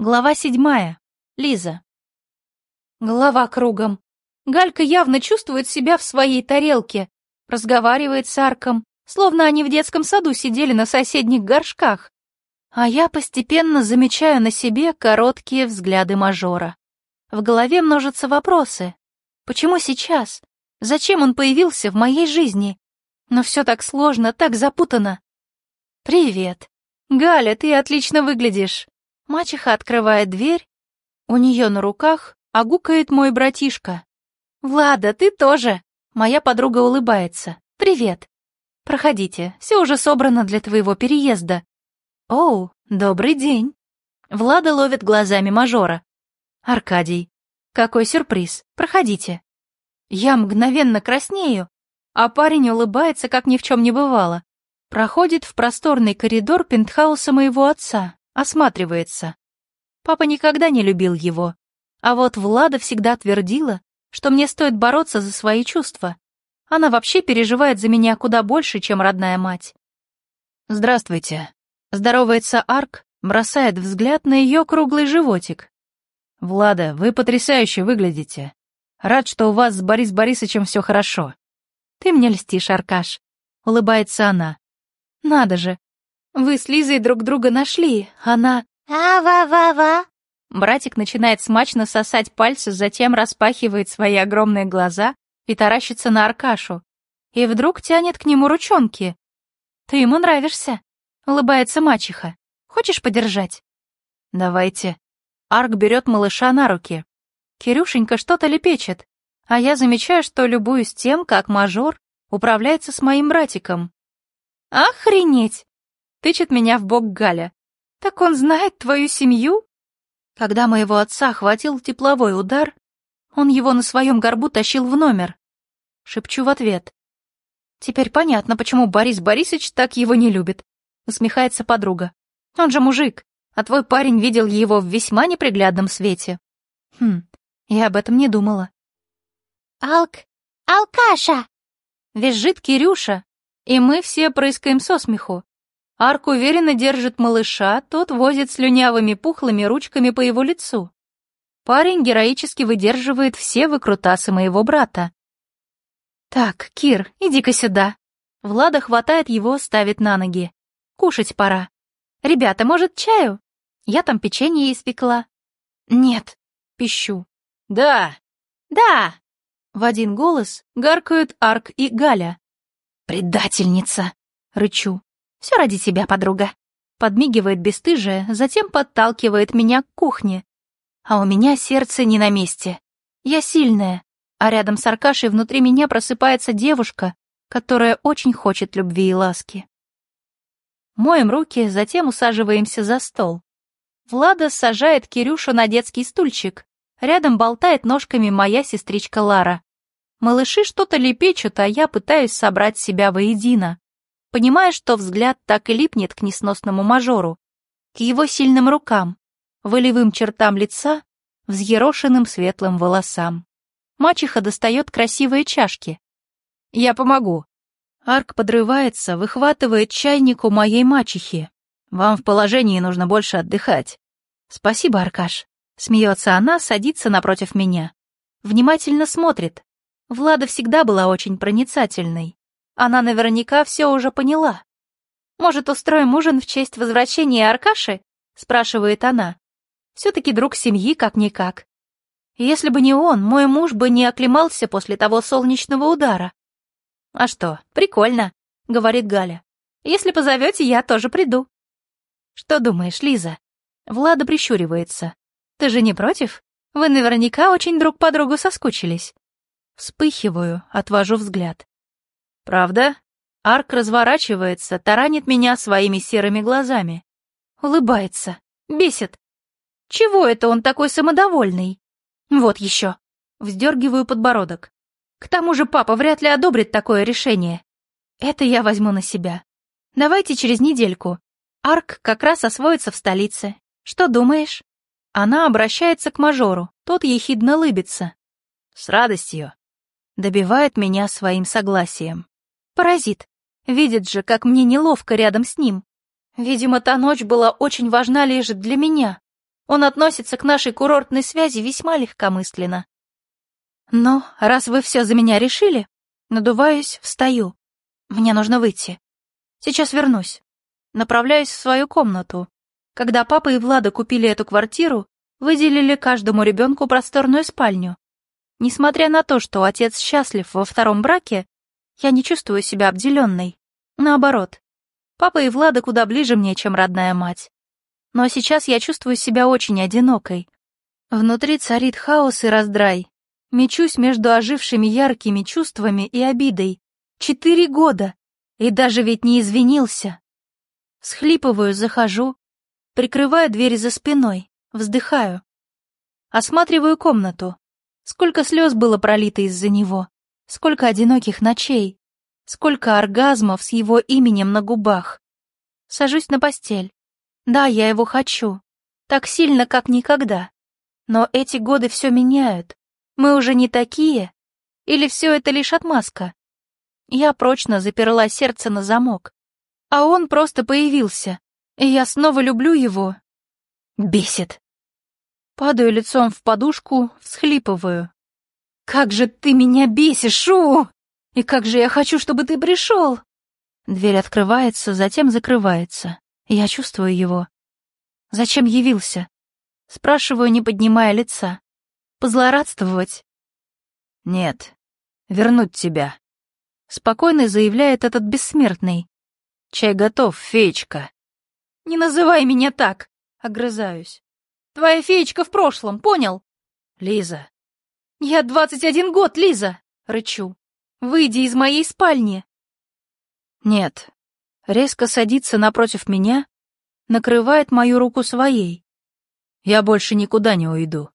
Глава седьмая. Лиза. Голова кругом. Галька явно чувствует себя в своей тарелке, разговаривает с Арком, словно они в детском саду сидели на соседних горшках. А я постепенно замечаю на себе короткие взгляды мажора. В голове множатся вопросы. Почему сейчас? Зачем он появился в моей жизни? Но все так сложно, так запутано. «Привет. Галя, ты отлично выглядишь. Мачеха открывает дверь. У нее на руках огукает мой братишка. «Влада, ты тоже!» Моя подруга улыбается. «Привет!» «Проходите, все уже собрано для твоего переезда». «Оу, добрый день!» Влада ловит глазами мажора. «Аркадий, какой сюрприз! Проходите!» Я мгновенно краснею, а парень улыбается, как ни в чем не бывало. Проходит в просторный коридор пентхауса моего отца, осматривается. Папа никогда не любил его, а вот Влада всегда твердила, что мне стоит бороться за свои чувства. Она вообще переживает за меня куда больше, чем родная мать. «Здравствуйте», — здоровается Арк, бросает взгляд на ее круглый животик. «Влада, вы потрясающе выглядите. Рад, что у вас с Борис Борисовичем все хорошо». «Ты мне льстишь, Аркаш», — улыбается она. «Надо же, вы с Лизой друг друга нашли, она... А-ва-ва-ва. Братик начинает смачно сосать пальцы, затем распахивает свои огромные глаза и таращится на Аркашу. И вдруг тянет к нему ручонки. «Ты ему нравишься», — улыбается мачеха. «Хочешь подержать?» «Давайте». Арк берет малыша на руки. Кирюшенька что-то лепечет, а я замечаю, что любуюсь тем, как мажор управляется с моим братиком. «Охренеть!» Тычет меня в бок Галя. «Так он знает твою семью?» Когда моего отца хватил тепловой удар, он его на своем горбу тащил в номер. Шепчу в ответ. «Теперь понятно, почему Борис Борисович так его не любит», — усмехается подруга. «Он же мужик, а твой парень видел его в весьма неприглядном свете». «Хм, я об этом не думала». «Алк... Алкаша!» Визжит Кирюша, и мы все прыскаем со смеху. Арк уверенно держит малыша, тот возит слюнявыми пухлыми ручками по его лицу. Парень героически выдерживает все выкрутасы моего брата. «Так, Кир, иди-ка сюда». Влада хватает его, ставит на ноги. «Кушать пора. Ребята, может, чаю? Я там печенье испекла». «Нет», — пищу. «Да». «Да». В один голос гаркают Арк и Галя. «Предательница!» — рычу. Все ради тебя, подруга. Подмигивает бесстыжая, затем подталкивает меня к кухне. А у меня сердце не на месте. Я сильная, а рядом с Аркашей внутри меня просыпается девушка, которая очень хочет любви и ласки. Моем руки, затем усаживаемся за стол. Влада сажает Кирюшу на детский стульчик. Рядом болтает ножками моя сестричка Лара. Малыши что-то лепечут, а я пытаюсь собрать себя воедино понимая, что взгляд так и липнет к несносному мажору, к его сильным рукам, волевым чертам лица, взъерошенным светлым волосам. Мачеха достает красивые чашки. «Я помогу». Арк подрывается, выхватывает чайник у моей мачехи. «Вам в положении нужно больше отдыхать». «Спасибо, Аркаш». Смеется она, садится напротив меня. Внимательно смотрит. Влада всегда была очень проницательной. Она наверняка все уже поняла. «Может, устроим ужин в честь возвращения Аркаши?» — спрашивает она. «Все-таки друг семьи, как-никак. Если бы не он, мой муж бы не оклемался после того солнечного удара». «А что, прикольно», — говорит Галя. «Если позовете, я тоже приду». «Что думаешь, Лиза?» Влада прищуривается. «Ты же не против? Вы наверняка очень друг по другу соскучились». Вспыхиваю, отвожу взгляд. Правда? Арк разворачивается, таранит меня своими серыми глазами. Улыбается. Бесит. Чего это он такой самодовольный? Вот еще. Вздергиваю подбородок. К тому же папа вряд ли одобрит такое решение. Это я возьму на себя. Давайте через недельку. Арк как раз освоится в столице. Что думаешь? Она обращается к мажору, тот ехидно лыбится. С радостью. Добивает меня своим согласием. Паразит. Видит же, как мне неловко рядом с ним. Видимо, та ночь была очень важна лишь для меня. Он относится к нашей курортной связи весьма легкомысленно. Но раз вы все за меня решили, надуваюсь, встаю. Мне нужно выйти. Сейчас вернусь. Направляюсь в свою комнату. Когда папа и Влада купили эту квартиру, выделили каждому ребенку просторную спальню. Несмотря на то, что отец счастлив во втором браке, я не чувствую себя обделенной. Наоборот, папа и Влада куда ближе мне, чем родная мать. Но сейчас я чувствую себя очень одинокой. Внутри царит хаос и раздрай. Мечусь между ожившими яркими чувствами и обидой. Четыре года! И даже ведь не извинился. Схлипываю, захожу, прикрываю дверь за спиной, вздыхаю. Осматриваю комнату. Сколько слез было пролито из-за него, сколько одиноких ночей, сколько оргазмов с его именем на губах. Сажусь на постель. Да, я его хочу. Так сильно, как никогда. Но эти годы все меняют. Мы уже не такие. Или все это лишь отмазка? Я прочно заперла сердце на замок. А он просто появился. И я снова люблю его. Бесит. Падаю лицом в подушку, всхлипываю. «Как же ты меня бесишь, Шу! И как же я хочу, чтобы ты пришел!» Дверь открывается, затем закрывается. Я чувствую его. Зачем явился? Спрашиваю, не поднимая лица. Позлорадствовать? Нет. Вернуть тебя. Спокойно заявляет этот бессмертный. Чай готов, феечка. Не называй меня так, огрызаюсь. Твоя феечка в прошлом, понял? Лиза. Я двадцать один год, Лиза, рычу. Выйди из моей спальни. Нет, резко садится напротив меня, накрывает мою руку своей. Я больше никуда не уйду.